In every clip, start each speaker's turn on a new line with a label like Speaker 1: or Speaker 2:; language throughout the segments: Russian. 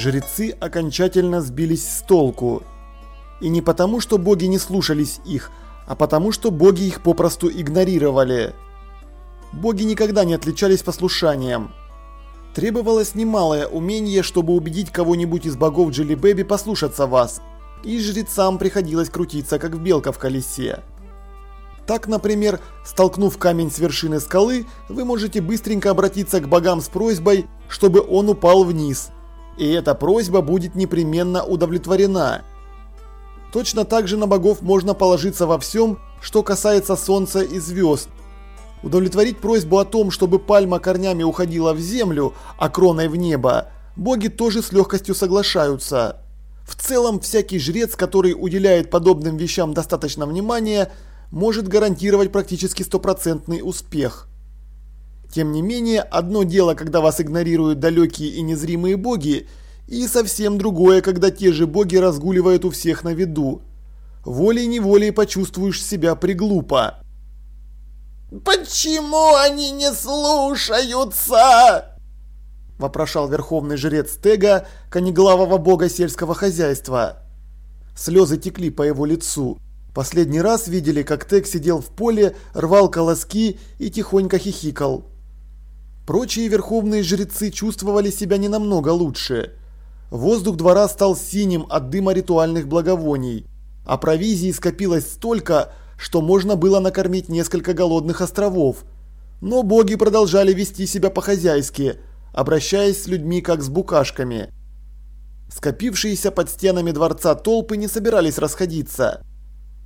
Speaker 1: Жрецы окончательно сбились с толку. И не потому, что боги не слушались их, а потому, что боги их попросту игнорировали. Боги никогда не отличались послушанием. Требовалось немалое умение, чтобы убедить кого-нибудь из богов Джилли послушаться вас, и жрецам приходилось крутиться, как белка в колесе. Так, например, столкнув камень с вершины скалы, вы можете быстренько обратиться к богам с просьбой, чтобы он упал вниз. И эта просьба будет непременно удовлетворена. Точно так же на богов можно положиться во всем, что касается солнца и звезд. Удовлетворить просьбу о том, чтобы пальма корнями уходила в землю, а кроной в небо, боги тоже с легкостью соглашаются. В целом, всякий жрец, который уделяет подобным вещам достаточно внимания, может гарантировать практически стопроцентный успех. Тем не менее, одно дело, когда вас игнорируют далекие и незримые боги, и совсем другое, когда те же боги разгуливают у всех на виду. Волей-неволей почувствуешь себя приглупо.
Speaker 2: «Почему они не слушаются?»
Speaker 1: вопрошал верховный жрец Тега, конеглавого бога сельского хозяйства. Слезы текли по его лицу. Последний раз видели, как Тег сидел в поле, рвал колоски и тихонько хихикал. Прочие верховные жрецы чувствовали себя не намного лучше. Воздух двора стал синим от дыма ритуальных благовоний, а провизии скопилось столько, что можно было накормить несколько голодных островов. Но боги продолжали вести себя по-хозяйски – обращаясь с людьми как с букашками. Скопившиеся под стенами дворца толпы не собирались расходиться.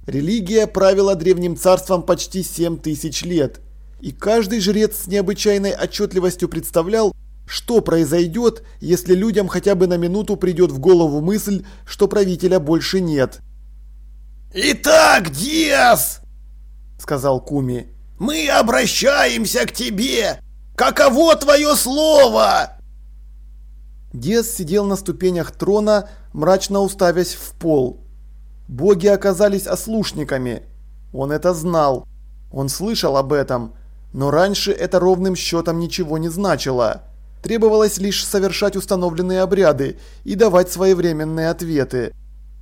Speaker 1: Религия правила древним царством почти 7 тысяч лет, и каждый жрец с необычайной отчетливостью представлял, что произойдет, если людям хотя бы на минуту придет в голову мысль, что правителя больше нет.
Speaker 2: «Итак, Диас!» – сказал Куми. «Мы обращаемся к тебе! Каково твое слово?»
Speaker 1: Диас сидел на ступенях трона, мрачно уставясь в пол. Боги оказались ослушниками. Он это знал. Он слышал об этом. Но раньше это ровным счетом ничего не значило. Требовалось лишь совершать установленные обряды и давать своевременные ответы.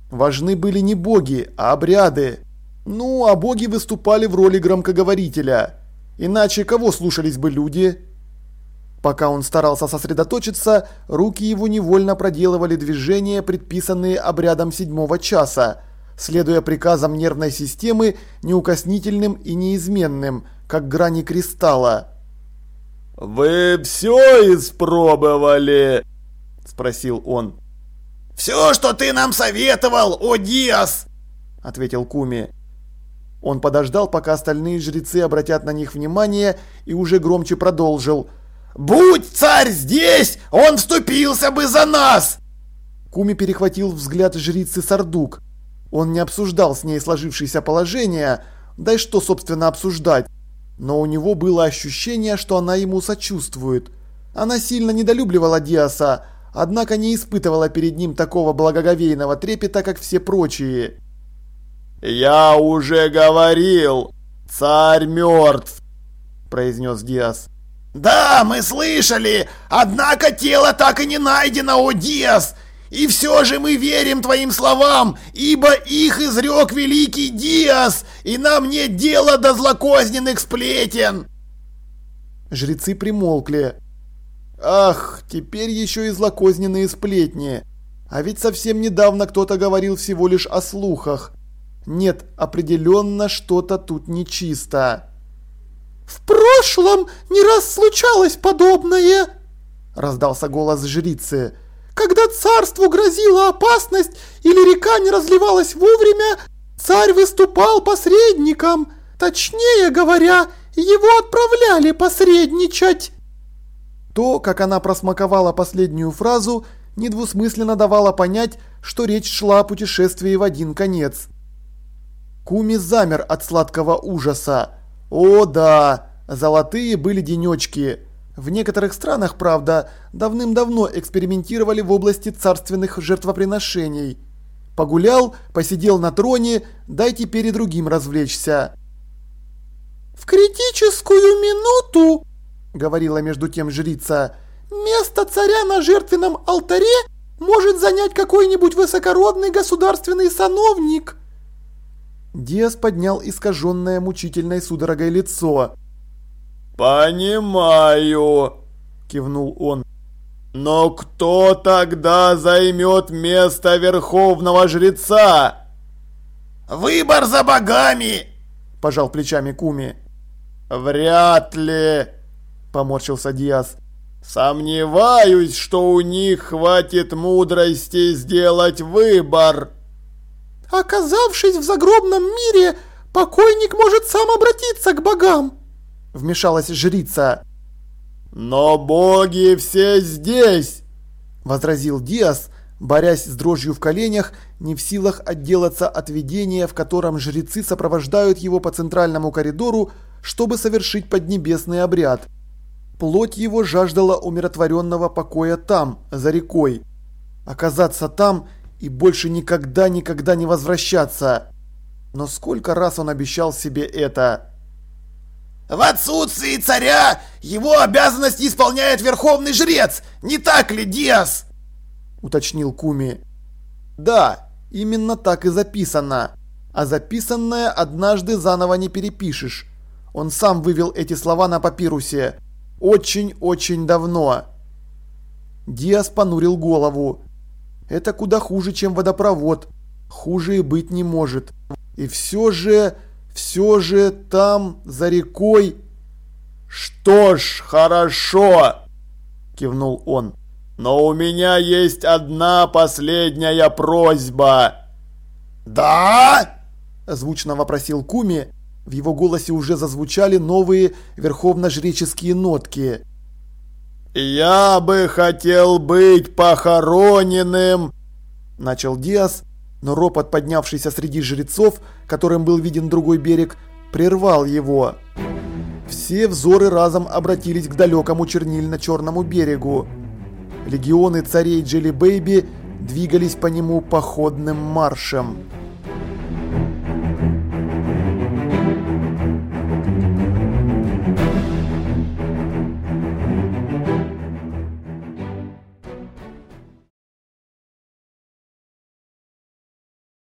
Speaker 1: Важны были не боги, а обряды. Ну, а боги выступали в роли громкоговорителя. Иначе кого слушались бы люди? Пока он старался сосредоточиться, руки его невольно проделывали движения, предписанные обрядом седьмого часа, следуя приказам нервной системы, неукоснительным и неизменным, как грани кристалла.
Speaker 3: «Вы все испробовали?» – спросил он.
Speaker 2: «Все, что ты нам советовал, о Диас!» – ответил Куми.
Speaker 1: Он подождал, пока остальные жрецы обратят на них внимание, и уже громче продолжил.
Speaker 2: «Будь царь здесь, он вступился бы за нас!»
Speaker 1: Куми перехватил взгляд жрицы Сардук. Он не обсуждал с ней сложившееся положение, да и что, собственно, обсуждать. Но у него было ощущение, что она ему сочувствует. Она сильно недолюбливала Диаса, однако не испытывала перед ним такого благоговейного трепета, как все прочие.
Speaker 3: «Я уже говорил, царь мертв», – произнес Диас.
Speaker 2: «Да, мы слышали, однако тело так и не найдено, о Диас! И все же мы верим твоим словам, ибо их изрек великий Диас, и нам нет дела до злокозненных сплетен!»
Speaker 1: Жрецы примолкли. «Ах, теперь еще и злокозненные сплетни! А ведь совсем недавно кто-то говорил всего лишь о слухах!» Нет, определенно что-то тут нечисто.
Speaker 4: «В прошлом не раз случалось подобное!» Раздался голос жрицы. «Когда царству грозила опасность или река не разливалась вовремя, царь выступал посредником. Точнее говоря, его отправляли посредничать!»
Speaker 1: То, как она просмаковала последнюю фразу, недвусмысленно давало понять, что речь шла о путешествии в один конец. Куми замер от сладкого ужаса. О да, золотые были денечки. В некоторых странах, правда, давным-давно экспериментировали в области царственных жертвоприношений. Погулял, посидел на троне, дай теперь и другим развлечься.
Speaker 4: «В критическую минуту, — говорила между тем жрица, — место царя на жертвенном алтаре может занять какой-нибудь высокородный государственный сановник.
Speaker 1: Диас поднял искаженное мучительной судорогой лицо.
Speaker 3: «Понимаю», – кивнул он. «Но кто тогда займет место верховного жреца?»
Speaker 2: «Выбор за богами!»
Speaker 1: – пожал плечами Куми.
Speaker 3: «Вряд ли», – поморщился Диас. «Сомневаюсь, что у них хватит мудрости сделать выбор».
Speaker 4: «Оказавшись в загробном мире, покойник может сам обратиться к богам», –
Speaker 1: вмешалась жрица.
Speaker 3: «Но боги все здесь!»
Speaker 1: – возразил Диас, борясь с дрожью в коленях, не в силах отделаться от видения, в котором жрецы сопровождают его по центральному коридору, чтобы совершить поднебесный обряд. Плоть его жаждала умиротворенного покоя там, за рекой. Оказаться там и больше никогда-никогда не возвращаться. Но сколько раз он обещал себе это?
Speaker 2: В отсутствии царя его обязанности исполняет верховный жрец, не так ли, Диас?
Speaker 1: Уточнил Куми. Да, именно так и записано. А записанное однажды заново не перепишешь. Он сам вывел эти слова на папирусе. Очень-очень давно. Диас понурил голову. Это куда хуже, чем водопровод. Хуже и быть не может. И все же... Все же там, за рекой...
Speaker 3: «Что ж, хорошо!» – кивнул он. «Но у меня есть одна последняя просьба!»
Speaker 2: «Да?»
Speaker 1: – звучно вопросил Куми. В его голосе уже зазвучали новые верховно-жреческие нотки.
Speaker 3: «Я бы хотел быть похороненным!» – начал Диас, но ропот, поднявшийся среди жрецов, которым был виден другой берег, прервал его.
Speaker 1: Все взоры разом обратились к далекому чернильно-черному берегу. Легионы царей Джелли Бэйби двигались по нему походным маршем.